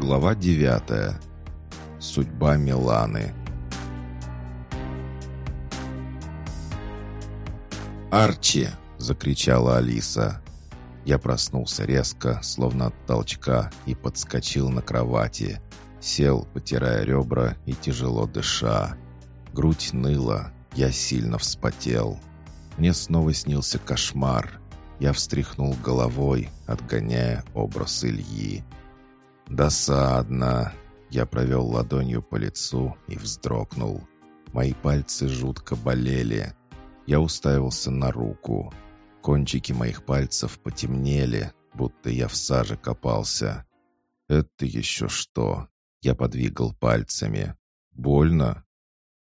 Глава 9. Судьба Миланы. «Арчи!» — закричала Алиса. Я проснулся резко, словно от толчка, и подскочил на кровати. Сел, потирая ребра и тяжело дыша. Грудь ныла, я сильно вспотел. Мне снова снился кошмар. Я встряхнул головой, отгоняя образ Ильи. «Досадно!» Я провел ладонью по лицу и вздрогнул. Мои пальцы жутко болели. Я уставился на руку. Кончики моих пальцев потемнели, будто я в саже копался. «Это еще что?» Я подвигал пальцами. «Больно?»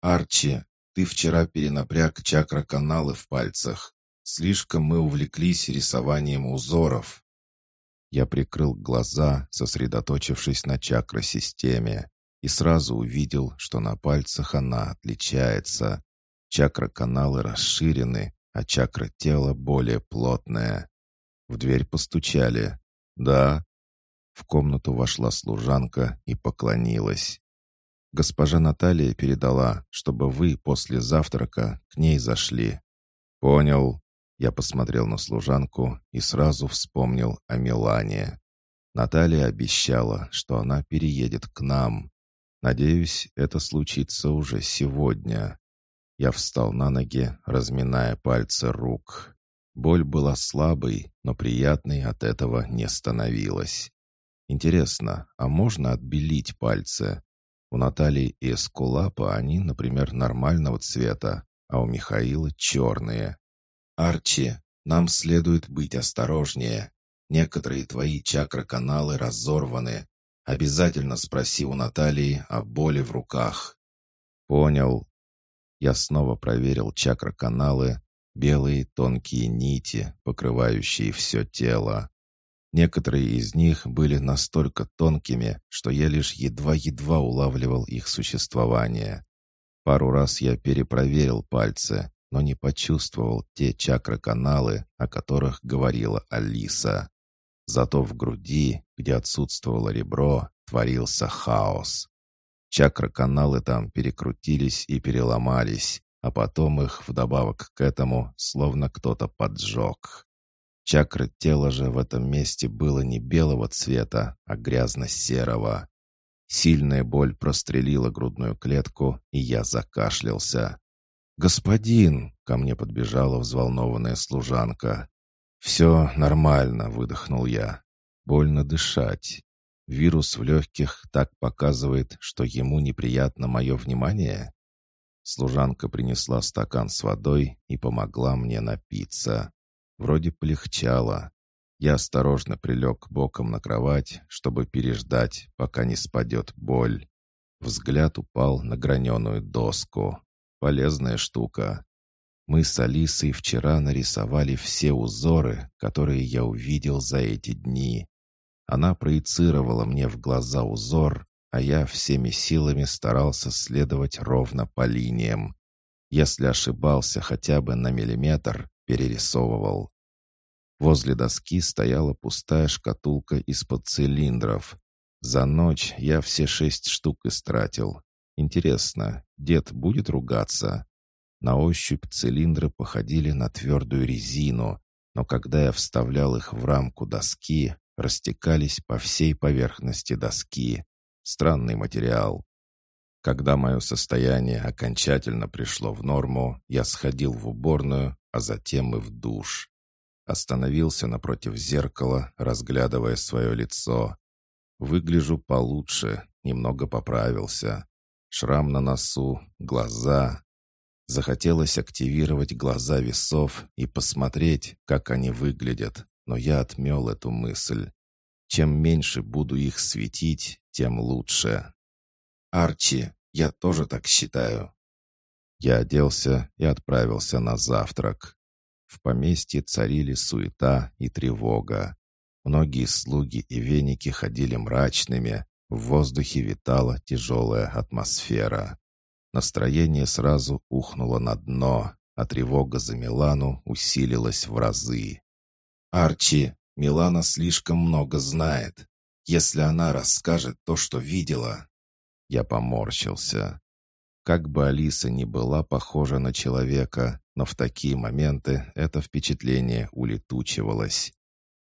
«Арчи, ты вчера перенапряг чакра-каналы в пальцах. Слишком мы увлеклись рисованием узоров. Я прикрыл глаза, сосредоточившись на чакросистеме, и сразу увидел, что на пальцах она отличается. Чакра-каналы расширены, а чакра тела более плотная. В дверь постучали. «Да». В комнату вошла служанка и поклонилась. «Госпожа Наталья передала, чтобы вы после завтрака к ней зашли». «Понял», я посмотрел на служанку и сразу вспомнил о Милане. Наталья обещала, что она переедет к нам. Надеюсь, это случится уже сегодня. Я встал на ноги, разминая пальцы рук. Боль была слабой, но приятной от этого не становилась. Интересно, а можно отбелить пальцы? У Натальи и Эскулапа они, например, нормального цвета, а у Михаила черные. «Арчи, нам следует быть осторожнее. Некоторые твои чакроканалы разорваны. Обязательно спроси у Натальи о боли в руках». «Понял». Я снова проверил чакроканалы, белые тонкие нити, покрывающие все тело. Некоторые из них были настолько тонкими, что я лишь едва-едва улавливал их существование. Пару раз я перепроверил пальцы, но не почувствовал те чакры-каналы, о которых говорила Алиса. Зато в груди, где отсутствовало ребро, творился хаос. Чакры-каналы там перекрутились и переломались, а потом их вдобавок к этому словно кто-то поджег. Чакры тела же в этом месте было не белого цвета, а грязно-серого. Сильная боль прострелила грудную клетку, и я закашлялся. «Господин!» — ко мне подбежала взволнованная служанка. «Все нормально», — выдохнул я. «Больно дышать. Вирус в легких так показывает, что ему неприятно мое внимание?» Служанка принесла стакан с водой и помогла мне напиться. Вроде полегчало. Я осторожно прилег боком на кровать, чтобы переждать, пока не спадет боль. Взгляд упал на граненую доску. Полезная штука. Мы с Алисой вчера нарисовали все узоры, которые я увидел за эти дни. Она проецировала мне в глаза узор, а я всеми силами старался следовать ровно по линиям. Если ошибался хотя бы на миллиметр, перерисовывал. Возле доски стояла пустая шкатулка из-под цилиндров. За ночь я все шесть штук истратил, Интересно, дед будет ругаться? На ощупь цилиндры походили на твердую резину, но когда я вставлял их в рамку доски, растекались по всей поверхности доски. Странный материал. Когда мое состояние окончательно пришло в норму, я сходил в уборную, а затем и в душ. Остановился напротив зеркала, разглядывая свое лицо. Выгляжу получше, немного поправился. Шрам на носу, глаза. Захотелось активировать глаза весов и посмотреть, как они выглядят, но я отмел эту мысль. Чем меньше буду их светить, тем лучше. «Арчи, я тоже так считаю». Я оделся и отправился на завтрак. В поместье царили суета и тревога. Многие слуги и веники ходили мрачными, в воздухе витала тяжелая атмосфера. Настроение сразу ухнуло на дно, а тревога за Милану усилилась в разы. «Арчи, Милана слишком много знает. Если она расскажет то, что видела...» Я поморщился. Как бы Алиса не была похожа на человека, но в такие моменты это впечатление улетучивалось.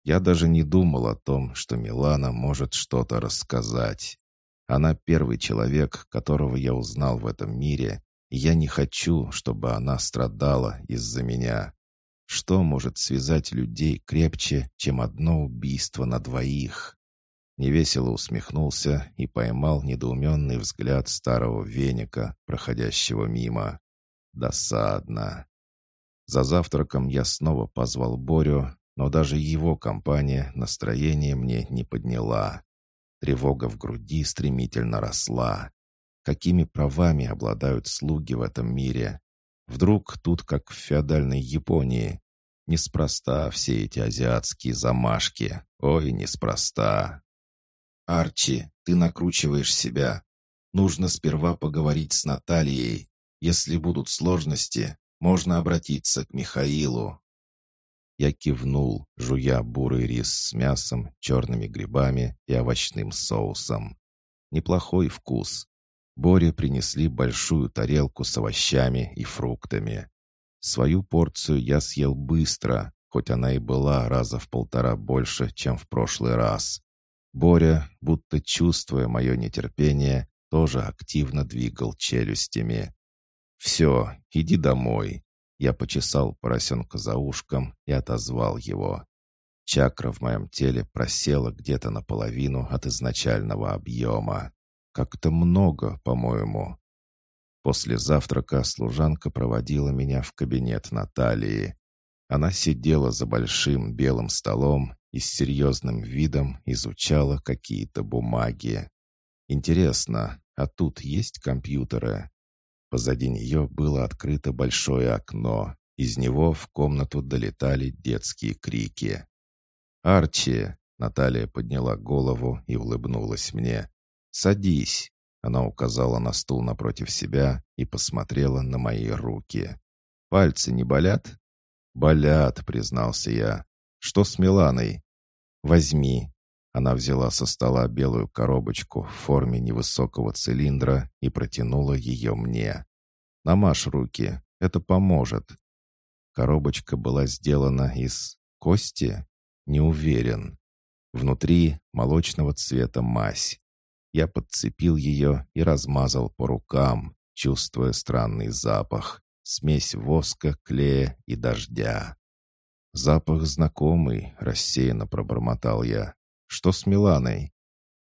Я даже не думал о том, что Милана может что-то рассказать. Она первый человек, которого я узнал в этом мире, и я не хочу, чтобы она страдала из-за меня. Что может связать людей крепче, чем одно убийство на двоих? Невесело усмехнулся и поймал недоуменный взгляд старого веника, проходящего мимо. Досадно. За завтраком я снова позвал Борю, но даже его компания настроение мне не подняла. Тревога в груди стремительно росла. Какими правами обладают слуги в этом мире? Вдруг тут, как в феодальной Японии, неспроста все эти азиатские замашки. Ой, неспроста. «Арчи, ты накручиваешь себя. Нужно сперва поговорить с Натальей. Если будут сложности, можно обратиться к Михаилу». Я кивнул, жуя бурый рис с мясом, черными грибами и овощным соусом. Неплохой вкус. Боре принесли большую тарелку с овощами и фруктами. Свою порцию я съел быстро, хоть она и была раза в полтора больше, чем в прошлый раз. Боря, будто чувствуя мое нетерпение, тоже активно двигал челюстями. «Все, иди домой». Я почесал поросенка за ушком и отозвал его. Чакра в моем теле просела где-то наполовину от изначального объема. Как-то много, по-моему. После завтрака служанка проводила меня в кабинет Натальи. Она сидела за большим белым столом и с серьезным видом изучала какие-то бумаги. Интересно, а тут есть компьютеры? Позади нее было открыто большое окно. Из него в комнату долетали детские крики. «Арчи!» — Наталья подняла голову и улыбнулась мне. «Садись!» — она указала на стул напротив себя и посмотрела на мои руки. «Пальцы не болят?» «Болят», — признался я. «Что с Миланой?» «Возьми». Она взяла со стола белую коробочку в форме невысокого цилиндра и протянула ее мне. «Намажь руки, это поможет». Коробочка была сделана из кости? Не уверен. Внутри молочного цвета мазь. Я подцепил ее и размазал по рукам, чувствуя странный запах, смесь воска, клея и дождя. «Запах знакомый», — рассеянно пробормотал я. «Что с Миланой?»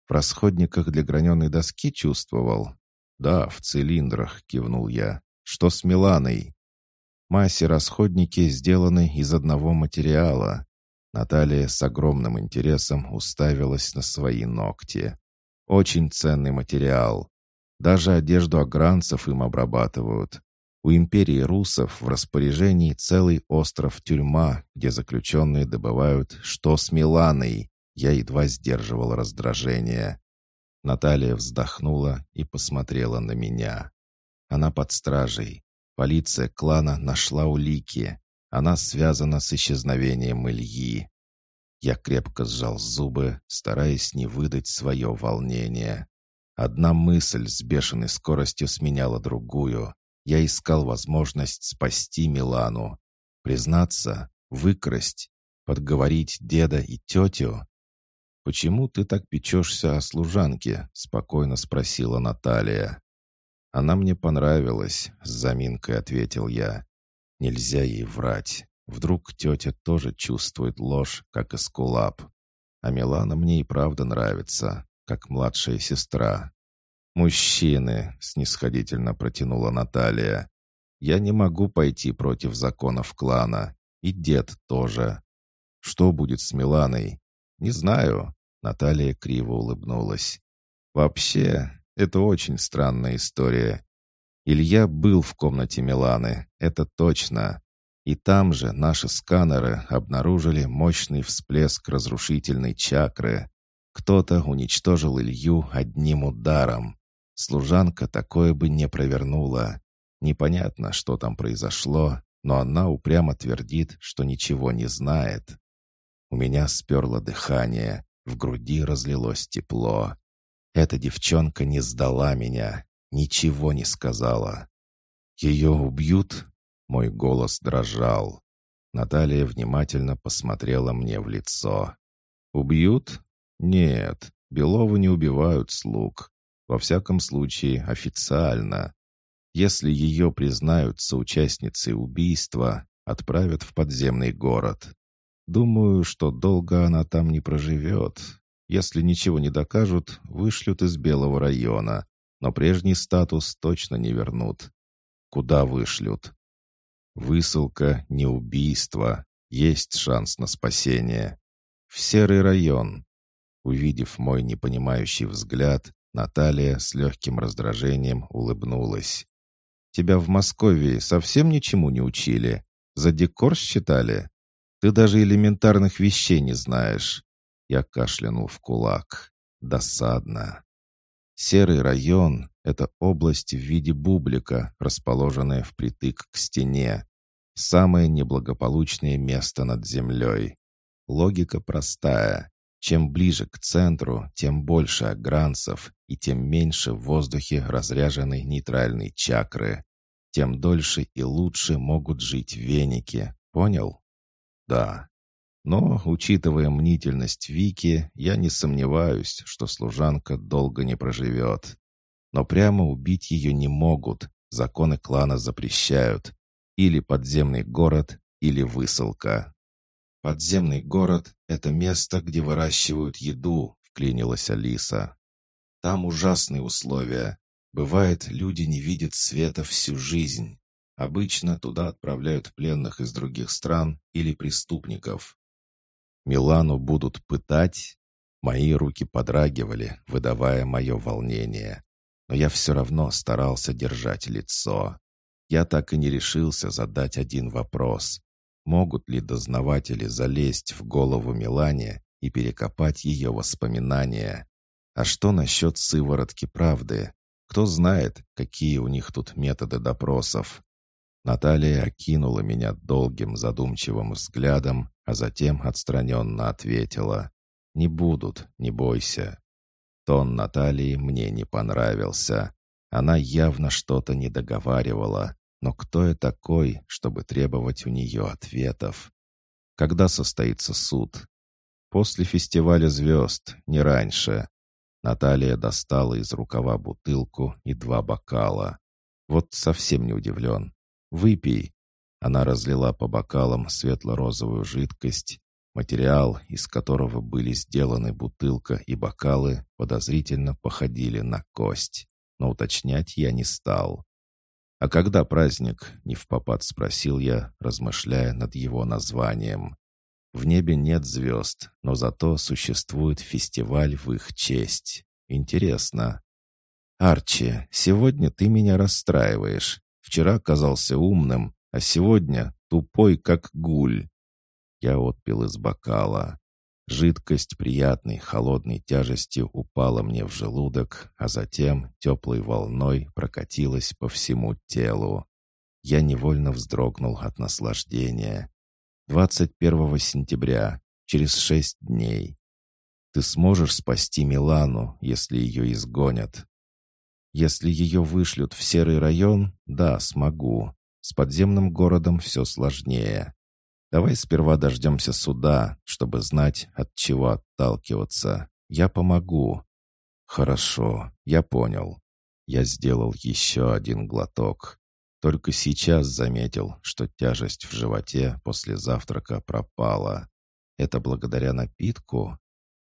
«В расходниках для граненой доски чувствовал?» «Да, в цилиндрах», — кивнул я. «Что с Миланой?» «Мазь и расходники сделаны из одного материала». Наталья с огромным интересом уставилась на свои ногти. «Очень ценный материал. Даже одежду огранцев им обрабатывают. У империи русов в распоряжении целый остров-тюрьма, где заключенные добывают «что с Миланой». Я едва сдерживал раздражение. Наталья вздохнула и посмотрела на меня. Она под стражей. Полиция клана нашла улики. Она связана с исчезновением Ильи. Я крепко сжал зубы, стараясь не выдать свое волнение. Одна мысль с бешеной скоростью сменяла другую. Я искал возможность спасти Милану. Признаться, выкрасть, подговорить деда и тетю. «Почему ты так печешься о служанке?» — спокойно спросила Наталья. «Она мне понравилась», — с заминкой ответил я. «Нельзя ей врать. Вдруг тетя тоже чувствует ложь, как и Скулап. А Милана мне и правда нравится, как младшая сестра. «Мужчины», — снисходительно протянула Наталья. «Я не могу пойти против законов клана. И дед тоже. Что будет с Миланой? Не знаю». Наталья криво улыбнулась. «Вообще, это очень странная история. Илья был в комнате Миланы, это точно. И там же наши сканеры обнаружили мощный всплеск разрушительной чакры. Кто-то уничтожил Илью одним ударом. Служанка такое бы не провернула. Непонятно, что там произошло, но она упрямо твердит, что ничего не знает. У меня сперло дыхание. В груди разлилось тепло. Эта девчонка не сдала меня, ничего не сказала. «Ее убьют?» Мой голос дрожал. Наталья внимательно посмотрела мне в лицо. «Убьют? Нет, Беловы не убивают слуг. Во всяком случае, официально. Если ее признают соучастницей убийства, отправят в подземный город. Думаю, что долго она там не проживет. Если ничего не докажут, вышлют из Белого района, но прежний статус точно не вернут. Куда вышлют? Высылка — не убийство. Есть шанс на спасение. В серый район. Увидев мой непонимающий взгляд, Наталья с легким раздражением улыбнулась. «Тебя в Москве совсем ничему не учили? За декор считали? Ты даже элементарных вещей не знаешь». Я кашлянул в кулак. Досадно. Серый район — это область в виде бублика, расположенная впритык к стене. Самое неблагополучное место над землей. Логика простая. Чем ближе к центру, тем больше агранцев и тем меньше в воздухе разряженной нейтральной чакры. Тем дольше и лучше могут жить веники. Понял? Да. Но, учитывая мнительность Вики, я не сомневаюсь, что служанка долго не проживет. Но прямо убить ее не могут, законы клана запрещают. Или подземный город, или высылка. «Подземный город — это место, где выращивают еду», — вклинилась Алиса. «Там ужасные условия. Бывает, люди не видят света всю жизнь. Обычно туда отправляют пленных из других стран или преступников. Милану будут пытать. Мои руки подрагивали, выдавая мое волнение. Но я все равно старался держать лицо. Я так и не решился задать один вопрос. Могут ли дознаватели залезть в голову Милане и перекопать ее воспоминания? А что насчет сыворотки правды? Кто знает, какие у них тут методы допросов? Наталья окинула меня долгим задумчивым взглядом, а затем отстраненно ответила. «Не будут, не бойся». Тон Натальи мне не понравился. Она явно что-то не договаривала. Но кто я такой, чтобы требовать у нее ответов? Когда состоится суд? После фестиваля звезд, не раньше. Наталья достала из рукава бутылку и два бокала. Вот совсем не удивлен. «Выпей». Она разлила по бокалам светло-розовую жидкость. Материал, из которого были сделаны бутылка и бокалы, подозрительно походили на кость. Но уточнять я не стал. «А когда праздник?» — не в попад спросил я, размышляя над его названием. В небе нет звезд, но зато существует фестиваль в их честь. Интересно. «Арчи, сегодня ты меня расстраиваешь. Вчера казался умным, а сегодня тупой, как гуль. Я отпил из бокала. Жидкость приятной холодной тяжестью упала мне в желудок, а затем теплой волной прокатилась по всему телу. Я невольно вздрогнул от наслаждения. 21 сентября, через шесть дней. Ты сможешь спасти Милану, если ее изгонят? Если ее вышлют в серый район, да, смогу. С подземным городом все сложнее. Давай сперва дождемся суда, чтобы знать, от чего отталкиваться. Я помогу». «Хорошо, я понял». Я сделал еще один глоток. Только сейчас заметил, что тяжесть в животе после завтрака пропала. Это благодаря напитку?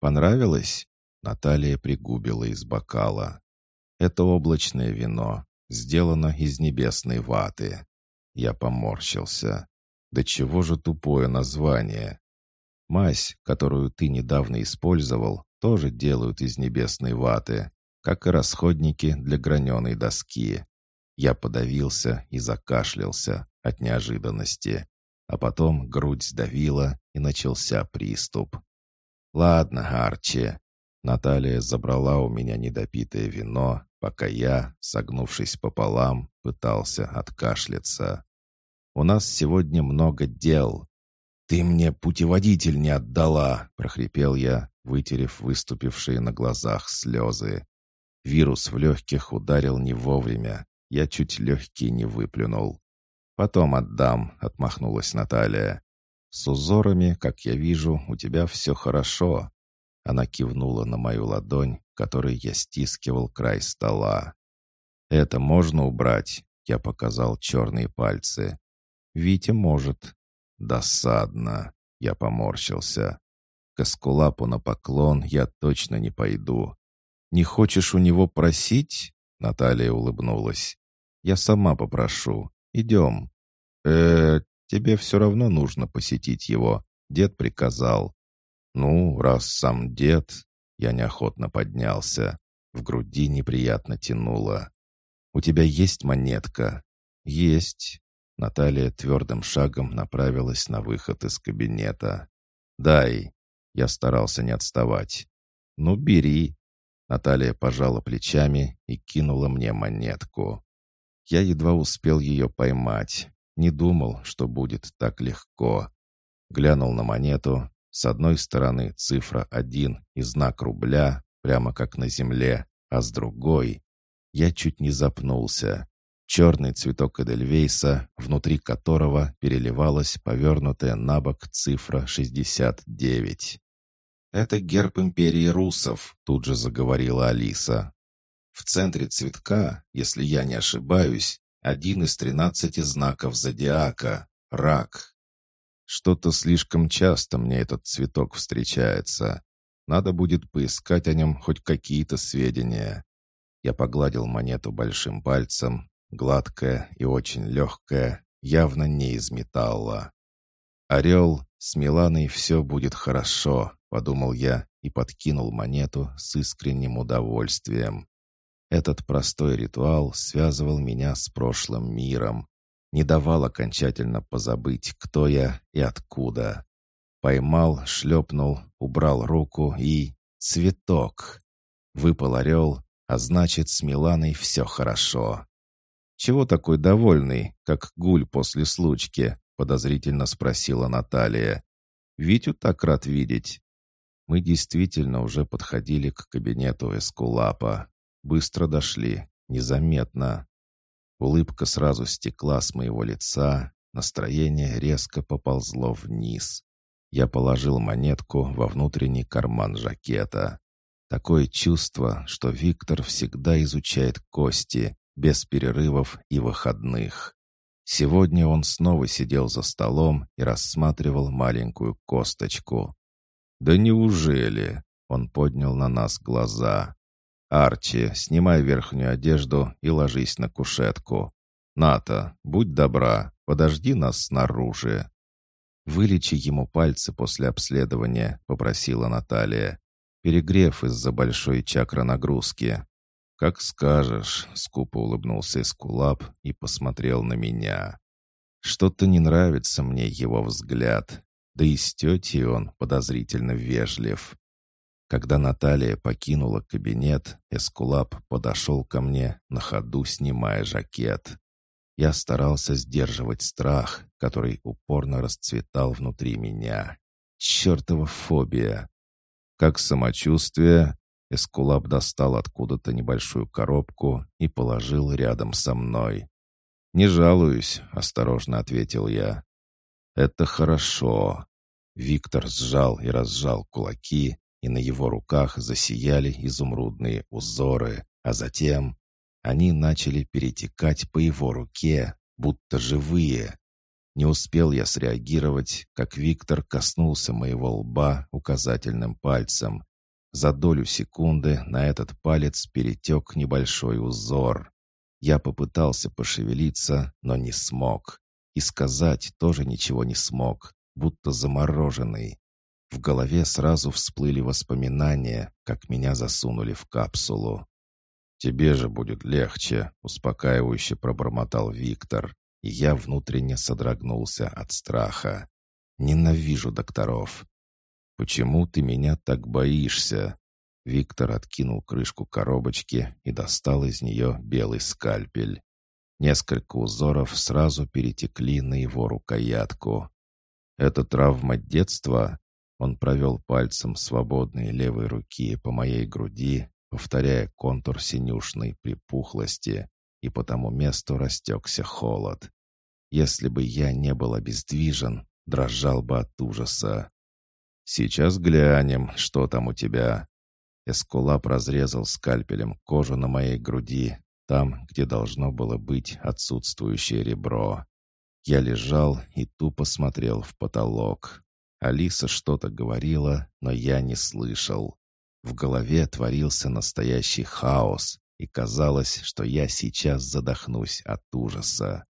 Понравилось? Наталья пригубила из бокала. Это облачное вино, сделано из небесной ваты. Я поморщился. Да чего же тупое название? Мазь, которую ты недавно использовал, тоже делают из небесной ваты, как и расходники для граненой доски. Я подавился и закашлялся от неожиданности, а потом грудь сдавила и начался приступ. «Ладно, Арчи». Наталья забрала у меня недопитое вино пока я, согнувшись пополам, пытался откашляться. «У нас сегодня много дел». «Ты мне путеводитель не отдала!» — прохрипел я, вытерев выступившие на глазах слезы. Вирус в легких ударил не вовремя. Я чуть легкие не выплюнул. «Потом отдам», — отмахнулась Наталья. «С узорами, как я вижу, у тебя все хорошо». Она кивнула на мою ладонь, которой я стискивал край стола. «Это можно убрать?» — я показал черные пальцы. «Витя может». «Досадно», — я поморщился. «К Эскулапу на поклон я точно не пойду. «Не хочешь у него просить?» Наталья улыбнулась. «Я сама попрошу. Идем». э тебе все равно нужно посетить его. Дед приказал». «Ну, раз сам дед...» Я неохотно поднялся. В груди неприятно тянуло. «У тебя есть монетка?» «Есть». Наталья твердым шагом направилась на выход из кабинета. «Дай». Я старался не отставать. «Ну, бери». Наталья пожала плечами и кинула мне монетку. Я едва успел ее поймать. Не думал, что будет так легко. Глянул на монету. С одной стороны цифра один и знак рубля, прямо как на земле, а с другой... Я чуть не запнулся. Черный цветок Эдельвейса, внутри которого переливалась повернутая на бок цифра 69. «Это герб империи русов», — тут же заговорила Алиса. «В центре цветка, если я не ошибаюсь, один из тринадцати знаков зодиака — рак. Что-то слишком часто мне этот цветок встречается. Надо будет поискать о нем хоть какие-то сведения». Я погладил монету большим пальцем, гладкая и очень легкая, явно не из металла. «Орел, с Миланой все будет хорошо», подумал я и подкинул монету с искренним удовольствием. Этот простой ритуал связывал меня с прошлым миром, не давал окончательно позабыть, кто я и откуда. Поймал, шлепнул, убрал руку и... Цветок! Выпал орел, а значит, с Миланой все хорошо. «Чего такой довольный, как гуль после случки?» — подозрительно спросила Наталья. «Витю так рад видеть». Мы действительно уже подходили к кабинету Эскулапа. Быстро дошли, незаметно. Улыбка сразу стекла с моего лица, настроение резко поползло вниз. Я положил монетку во внутренний карман жакета. Такое чувство, что Виктор всегда изучает кости, без перерывов и выходных. Сегодня он снова сидел за столом и рассматривал маленькую косточку. «Да неужели?» — он поднял на нас глаза. «Арчи, снимай верхнюю одежду и ложись на кушетку. Ната, будь добра, подожди нас снаружи». «Вылечи ему пальцы после обследования», — попросила Наталья. «Перегрев из-за большой чакронагрузки». «Как скажешь», — скупо улыбнулся Эскулап и посмотрел на меня. «Что-то не нравится мне его взгляд. Да и с тетей он подозрительно вежлив. Когда Наталья покинула кабинет, Эскулап подошел ко мне, на ходу снимая жакет. Я старался сдерживать страх, который упорно расцветал внутри меня. Чертова фобия! Как самочувствие, Эскулап достал откуда-то небольшую коробку и положил рядом со мной. «Не жалуюсь», — осторожно ответил я. «Это хорошо». Виктор сжал и разжал кулаки, и на его руках засияли изумрудные узоры, а затем они начали перетекать по его руке, будто живые. Не успел я среагировать, как Виктор коснулся моего лба указательным пальцем. За долю секунды на этот палец перетек небольшой узор. Я попытался пошевелиться, но не смог. И сказать тоже ничего не смог, будто замороженный. В голове сразу всплыли воспоминания, как меня засунули в капсулу. «Тебе же будет легче», — успокаивающе пробормотал Виктор, и я внутренне содрогнулся от страха. «Ненавижу докторов». «Почему ты меня так боишься?» Виктор откинул крышку коробочки и достал из нее белый скальпель. Несколько узоров сразу перетекли на его рукоятку. «Это травма детства?» Он провел пальцем свободной левой руки по моей груди, повторяя контур синюшной припухлости, и по тому месту растекся холод. Если бы я не был обездвижен, дрожал бы от ужаса. «Сейчас глянем, что там у тебя». Эскулап разрезал скальпелем кожу на моей груди, там, где должно было быть отсутствующее ребро. Я лежал и тупо смотрел в потолок. Алиса что-то говорила, но я не слышал. В голове творился настоящий хаос, и казалось, что я сейчас задохнусь от ужаса.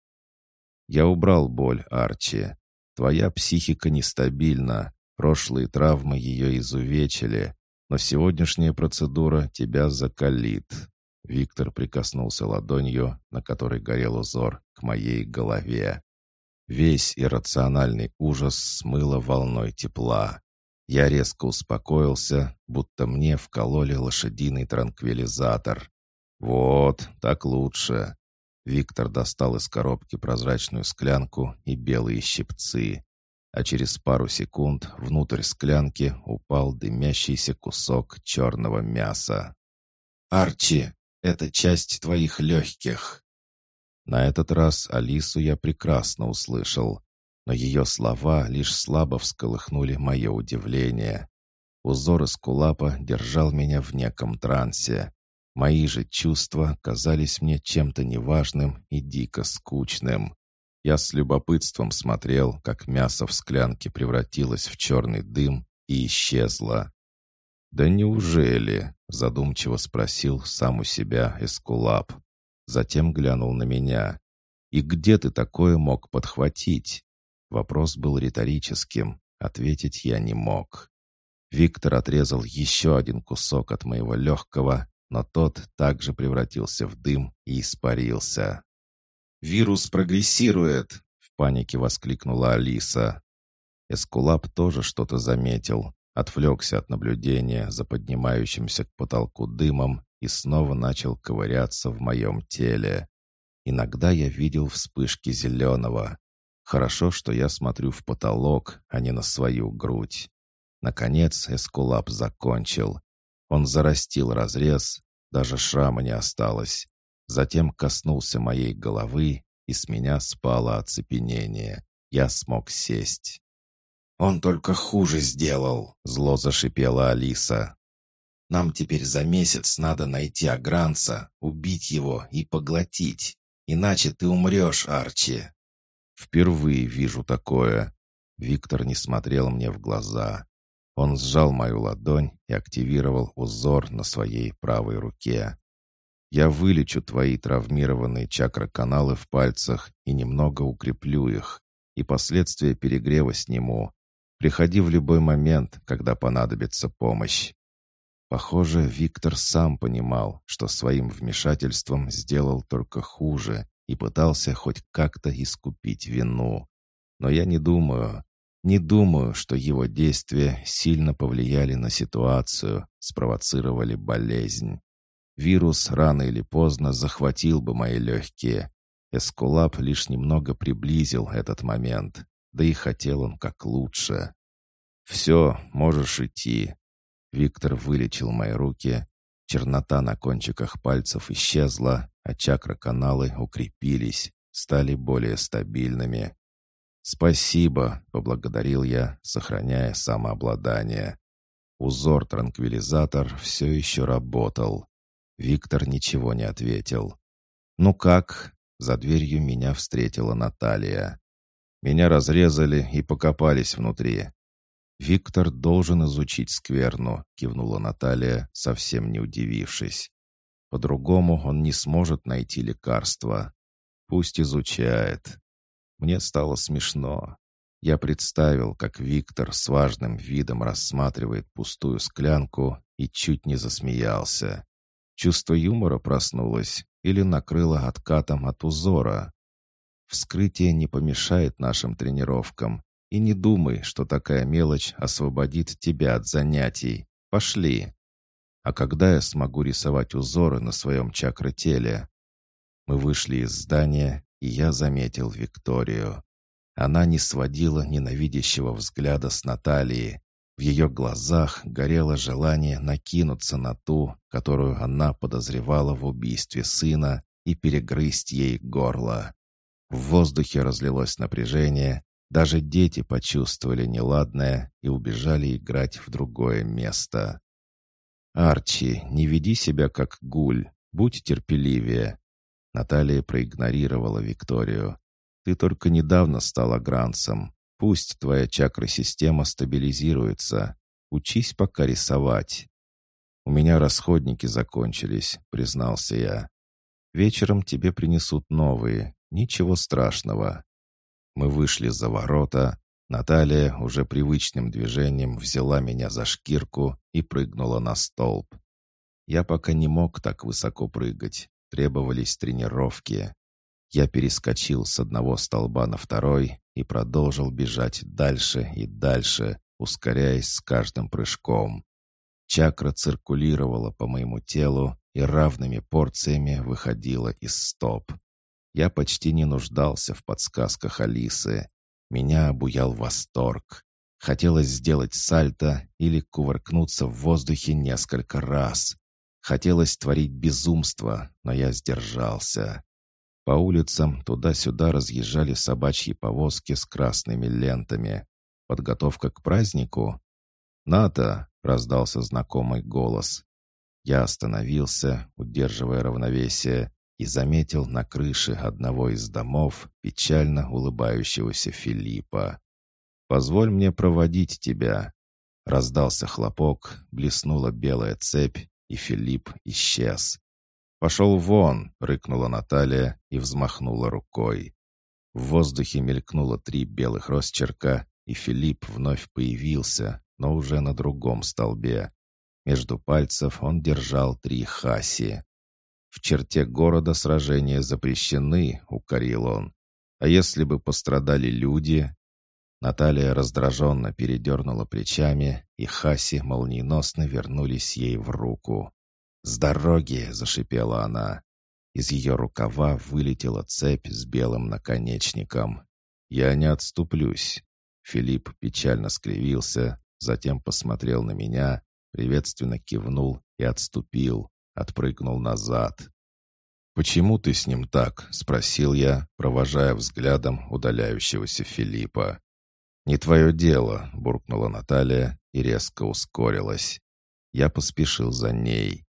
Я убрал боль, Арчи. Твоя психика нестабильна, прошлые травмы ее изувечили, но сегодняшняя процедура тебя закалит. Виктор прикоснулся ладонью, на которой горел узор, к моей голове. Весь иррациональный ужас смыло волной тепла. Я резко успокоился, будто мне вкололи лошадиный транквилизатор. «Вот, так лучше». Виктор достал из коробки прозрачную склянку и белые щипцы. А через пару секунд внутрь склянки упал дымящийся кусок черного мяса. «Арчи, это часть твоих легких!» На этот раз Алису я прекрасно услышал, но ее слова лишь слабо всколыхнули мое удивление. Узор из кулапа держал меня в неком трансе. Мои же чувства казались мне чем-то неважным и дико скучным. Я с любопытством смотрел, как мясо в склянке превратилось в черный дым и исчезло. «Да неужели?» — задумчиво спросил сам у себя Эскулап. Затем глянул на меня. «И где ты такое мог подхватить?» Вопрос был риторическим, ответить я не мог. Виктор отрезал еще один кусок от моего легкого, но тот также превратился в дым и испарился. «Вирус прогрессирует!» — в панике воскликнула Алиса. Эскулап тоже что-то заметил, отвлекся от наблюдения за поднимающимся к потолку дымом и снова начал ковыряться в моем теле. Иногда я видел вспышки зеленого. Хорошо, что я смотрю в потолок, а не на свою грудь. Наконец Эскулап закончил. Он зарастил разрез, даже шрама не осталось. Затем коснулся моей головы, и с меня спало оцепенение. Я смог сесть. «Он только хуже сделал», — зло зашипела Алиса. Нам теперь за месяц надо найти Агранца, убить его и поглотить. Иначе ты умрешь, Арчи». «Впервые вижу такое». Виктор не смотрел мне в глаза. Он сжал мою ладонь и активировал узор на своей правой руке. «Я вылечу твои травмированные чакроканалы в пальцах и немного укреплю их, и последствия перегрева сниму. Приходи в любой момент, когда понадобится помощь». Похоже, Виктор сам понимал, что своим вмешательством сделал только хуже и пытался хоть как-то искупить вину. Но я не думаю, не думаю, что его действия сильно повлияли на ситуацию, спровоцировали болезнь. Вирус рано или поздно захватил бы мои легкие. Эскулап лишь немного приблизил этот момент, да и хотел он как лучше. «Все, можешь идти», Виктор вылечил мои руки. Чернота на кончиках пальцев исчезла, а чакроканалы укрепились, стали более стабильными. «Спасибо», — поблагодарил я, сохраняя самообладание. Узор-транквилизатор все еще работал. Виктор ничего не ответил. «Ну как?» — за дверью меня встретила Наталья. «Меня разрезали и покопались внутри. «Виктор должен изучить скверну», — кивнула Наталья, совсем не удивившись. «По-другому он не сможет найти лекарства. Пусть изучает». Мне стало смешно. Я представил, как Виктор с важным видом рассматривает пустую склянку и чуть не засмеялся. Чувство юмора проснулось или накрыло откатом от узора. Вскрытие не помешает нашим тренировкам, и не думай, что такая мелочь освободит тебя от занятий. Пошли. А когда я смогу рисовать узоры на своем чакротеле? Мы вышли из здания, и я заметил Викторию. Она не сводила ненавидящего взгляда с Натальи. В ее глазах горело желание накинуться на ту, которую она подозревала в убийстве сына, и перегрызть ей горло. В воздухе разлилось напряжение, даже дети почувствовали неладное и убежали играть в другое место. «Арчи, не веди себя как гуль, будь терпеливее». Наталья проигнорировала Викторию. «Ты только недавно стала гранцем. Пусть твоя чакра-система стабилизируется. Учись пока рисовать». «У меня расходники закончились», — признался я. «Вечером тебе принесут новые. Ничего страшного». Мы вышли за ворота. Наталья уже привычным движением взяла меня за шкирку и прыгнула на столб. Я пока не мог так высоко прыгать. Требовались тренировки. Я перескочил с одного столба на второй и продолжил бежать дальше и дальше, ускоряясь с каждым прыжком. Чакра циркулировала по моему телу и равными порциями выходила из стоп. Я почти не нуждался в подсказках Алисы. Меня обуял восторг. Хотелось сделать сальто или кувыркнуться в воздухе несколько раз. Хотелось творить безумство, но я сдержался. По улицам туда-сюда разъезжали собачьи повозки с красными лентами. Подготовка к празднику? «Ната!» — раздался знакомый голос. Я остановился, удерживая равновесие, и заметил на крыше одного из домов печально улыбающегося Филиппа. «Позволь мне проводить тебя». Раздался хлопок, блеснула белая цепь, и Филипп исчез. «Пошел вон!» — рыкнула Наталья и взмахнула рукой. В воздухе мелькнуло три белых росчерка, и Филипп вновь появился, но уже на другом столбе. Между пальцев он держал три хаси. «В черте города сражения запрещены», — укорил он. «А если бы пострадали люди?» Наталья раздраженно передернула плечами, и Хаси молниеносно вернулись ей в руку. «С дороги!» — зашипела она. Из ее рукава вылетела цепь с белым наконечником. «Я не отступлюсь». Филипп печально скривился, затем посмотрел на меня, приветственно кивнул и отступил, отпрыгнул назад. «Почему ты с ним так?» — спросил я, провожая взглядом удаляющегося Филиппа. «Не твое дело», — буркнула Наталья и резко ускорилась. Я поспешил за ней.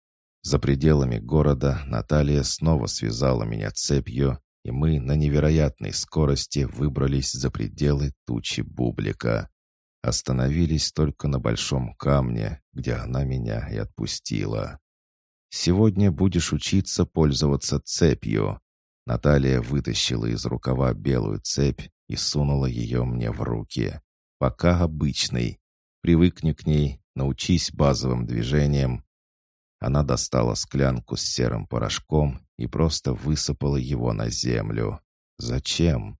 За пределами города Наталья снова связала меня цепью, и мы на невероятной скорости выбрались за пределы тучи бублика. Остановились только на большом камне, где она меня и отпустила. «Сегодня будешь учиться пользоваться цепью». Наталья вытащила из рукава белую цепь и сунула ее мне в руки. «Пока обычный. Привыкни к ней, научись базовым движениям». Она достала склянку с серым порошком и просто высыпала его на землю. «Зачем?»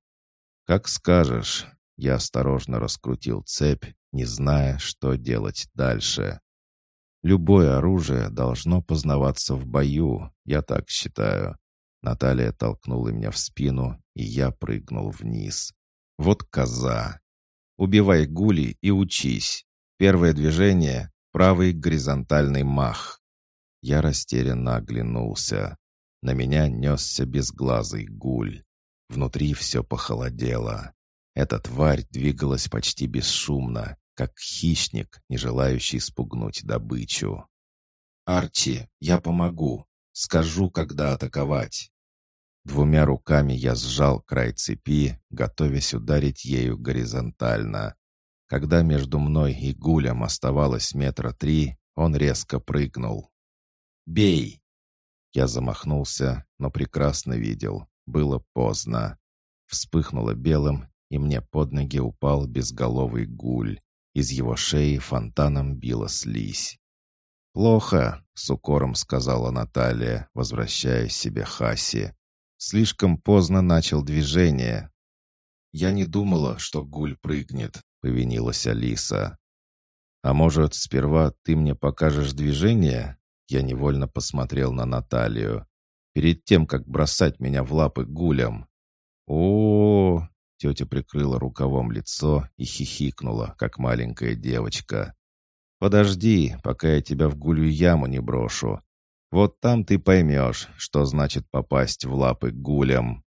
«Как скажешь». Я осторожно раскрутил цепь, не зная, что делать дальше. Любое оружие должно познаваться в бою, я так считаю. Наталья толкнула меня в спину, и я прыгнул вниз. Вот коза. Убивай гули и учись. Первое движение — правый горизонтальный мах. Я растерянно оглянулся. На меня несся безглазый гуль. Внутри все похолодело. Эта тварь двигалась почти бесшумно, как хищник, не желающий спугнуть добычу. «Арчи, я помогу. Скажу, когда атаковать». Двумя руками я сжал край цепи, готовясь ударить ею горизонтально. Когда между мной и Гулем оставалось метра три, он резко прыгнул. «Бей!» Я замахнулся, но прекрасно видел. Было поздно. Вспыхнуло белым, и мне под ноги упал безголовый гуль. Из его шеи фонтаном била слизь. «Плохо», — с укором сказала Наталья, возвращая себе Хаси. «Слишком поздно начал движение». «Я не думала, что гуль прыгнет», — повинилась Алиса. «А может, сперва ты мне покажешь движение?» Я невольно посмотрел на Наталью. «Перед тем, как бросать меня в лапы гулям». О, -о, -о Тетя прикрыла рукавом лицо и хихикнула, как маленькая девочка. «Подожди, пока я тебя в гулью яму не брошу. Вот там ты поймешь, что значит попасть в лапы гулям».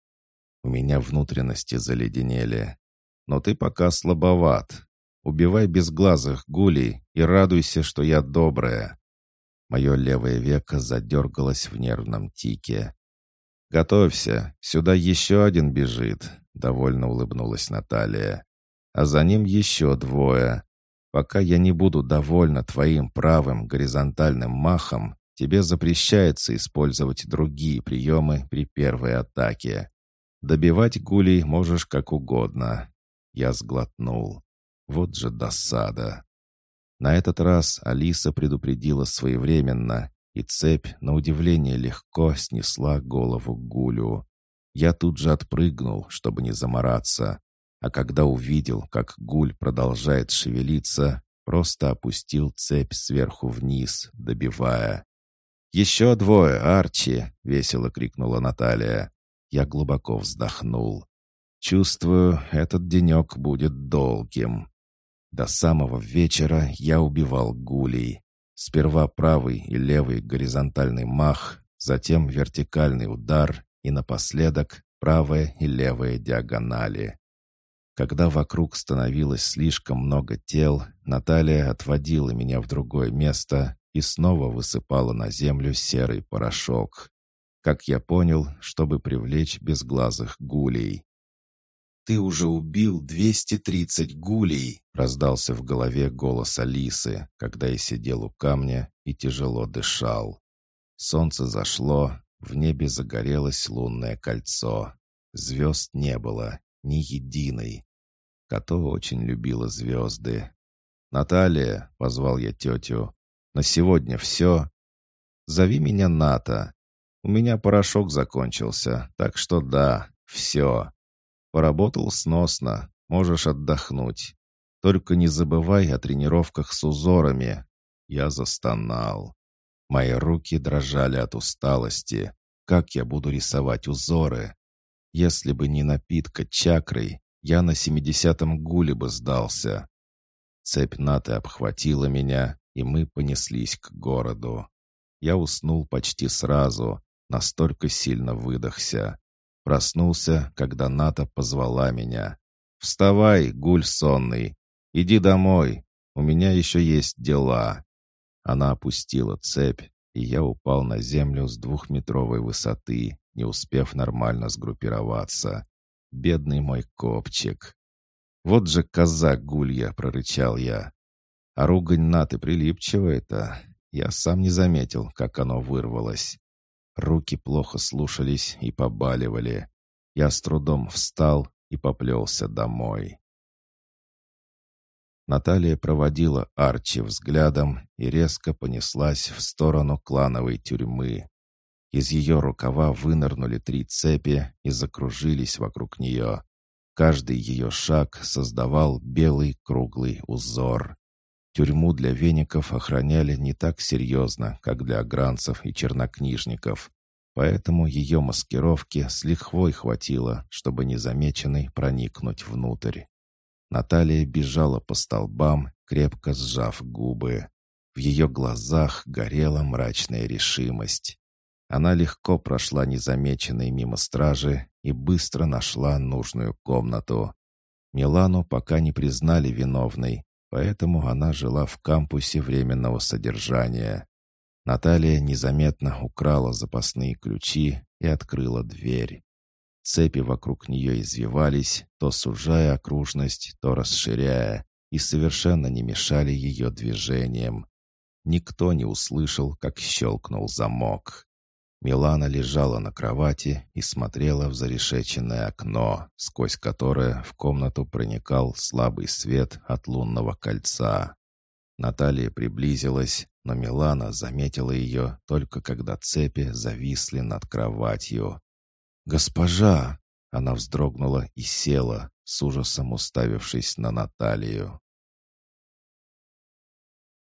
У меня внутренности заледенели. «Но ты пока слабоват. Убивай безглазых гулей и радуйся, что я добрая». Мое левое веко задергалось в нервном тике. «Готовься, сюда еще один бежит», — довольно улыбнулась Наталья. «А за ним еще двое. Пока я не буду довольна твоим правым горизонтальным махом, тебе запрещается использовать другие приемы при первой атаке. Добивать гулей можешь как угодно». Я сглотнул. Вот же досада. На этот раз Алиса предупредила своевременно, и цепь, на удивление, легко снесла голову Гулю. Я тут же отпрыгнул, чтобы не замораться, а когда увидел, как Гуль продолжает шевелиться, просто опустил цепь сверху вниз, добивая. «Еще двое, Арчи!» — весело крикнула Наталья. Я глубоко вздохнул. «Чувствую, этот денек будет долгим». До самого вечера я убивал гулей. Сперва правый и левый горизонтальный мах, затем вертикальный удар и напоследок правая и левая диагонали. Когда вокруг становилось слишком много тел, Наталья отводила меня в другое место и снова высыпала на землю серый порошок. Как я понял, чтобы привлечь безглазых гулей. «Ты уже убил 230 гулей!» — раздался в голове голос Алисы, когда я сидел у камня и тяжело дышал. Солнце зашло, в небе загорелось лунное кольцо. Звезд не было, ни единой. Като очень любила звезды. «Наталья», — позвал я тетю, — «на сегодня все. Зови меня Ната. У меня порошок закончился, так что да, все». Поработал сносно, можешь отдохнуть. Только не забывай о тренировках с узорами. Я застонал. Мои руки дрожали от усталости. Как я буду рисовать узоры? Если бы не напитка чакрой, я на семидесятом гуле бы сдался. Цепь наты обхватила меня, и мы понеслись к городу. Я уснул почти сразу, настолько сильно выдохся. Проснулся, когда Ната позвала меня. «Вставай, гуль сонный! Иди домой! У меня еще есть дела!» Она опустила цепь, и я упал на землю с двухметровой высоты, не успев нормально сгруппироваться. Бедный мой копчик. «Вот же коза гулья!» — прорычал я. А ругань Наты прилипчивая-то. Я сам не заметил, как оно вырвалось. Руки плохо слушались и побаливали. Я с трудом встал и поплелся домой. Наталья проводила Арчи взглядом и резко понеслась в сторону клановой тюрьмы. Из ее рукава вынырнули три цепи и закружились вокруг нее. Каждый ее шаг создавал белый круглый узор. Тюрьму для веников охраняли не так серьезно, как для агранцев и чернокнижников, поэтому ее маскировки с лихвой хватило, чтобы незамеченной проникнуть внутрь. Наталья бежала по столбам, крепко сжав губы. В ее глазах горела мрачная решимость. Она легко прошла незамеченной мимо стражи и быстро нашла нужную комнату. Милану пока не признали виновной, поэтому она жила в кампусе временного содержания. Наталья незаметно украла запасные ключи и открыла дверь. Цепи вокруг нее извивались, то сужая окружность, то расширяя, и совершенно не мешали ее движениям. Никто не услышал, как щелкнул замок. Милана лежала на кровати и смотрела в зарешеченное окно, сквозь которое в комнату проникал слабый свет от лунного кольца. Наталья приблизилась, но Милана заметила ее только когда цепи зависли над кроватью. «Госпожа!» — она вздрогнула и села, с ужасом уставившись на Наталью.